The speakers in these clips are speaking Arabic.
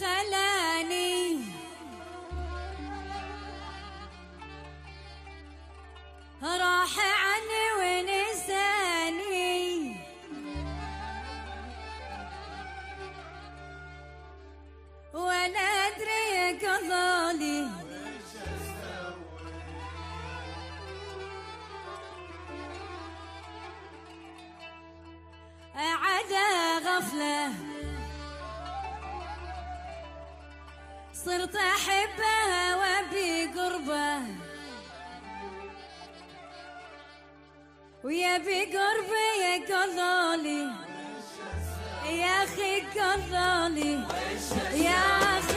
خلاني. راح عني ونساني ولا أدري قضالي. عدا غفلة. صرت أحبها وأبي قربة. ويا بي قربي يا قضالي يا أخي قضالي يا أخي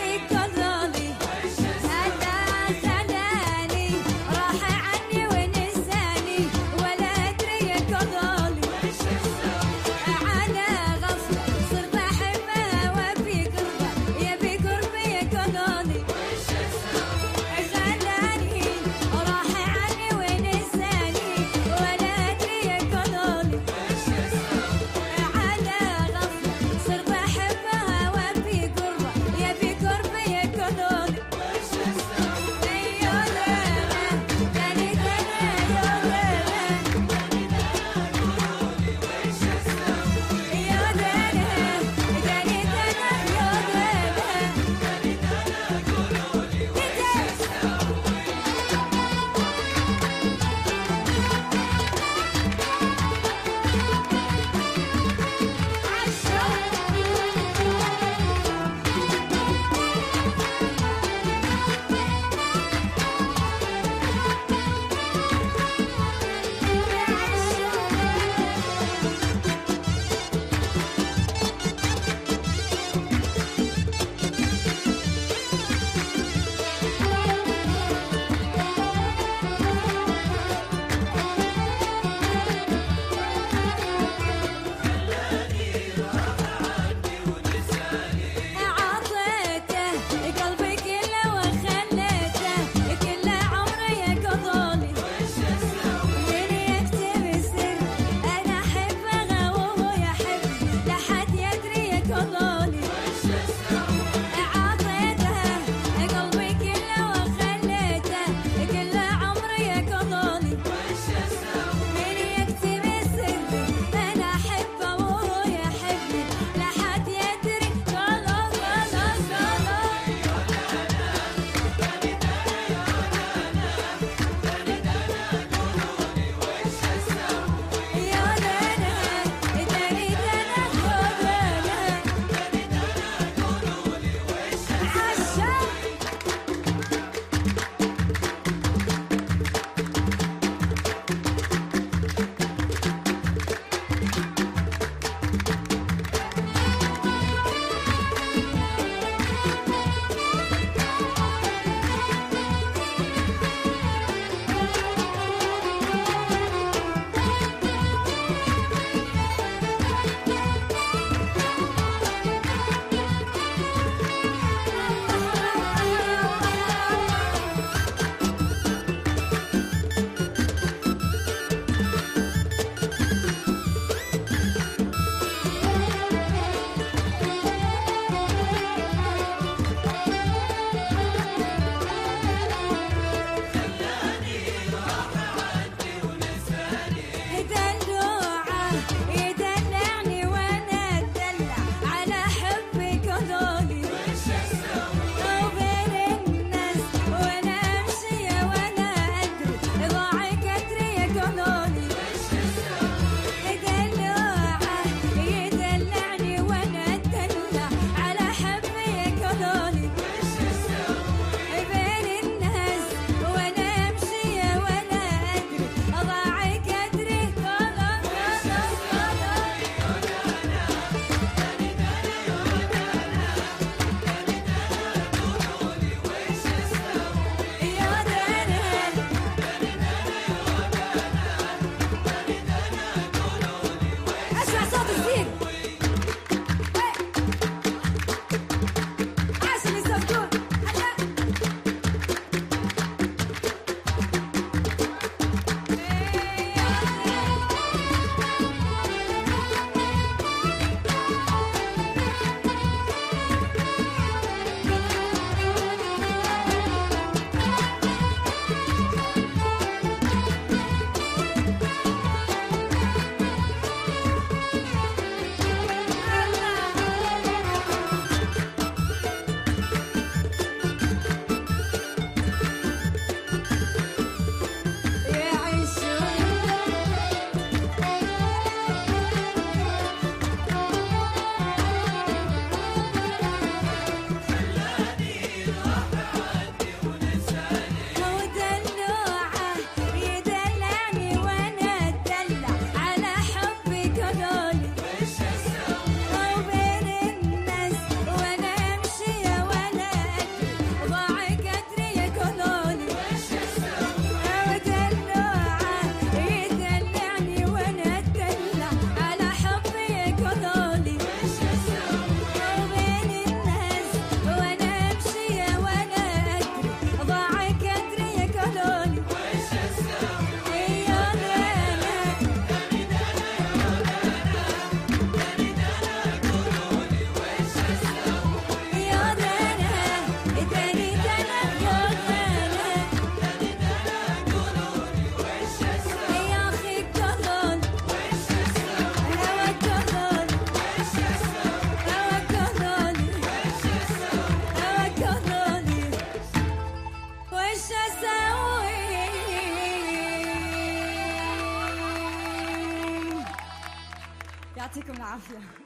아 그?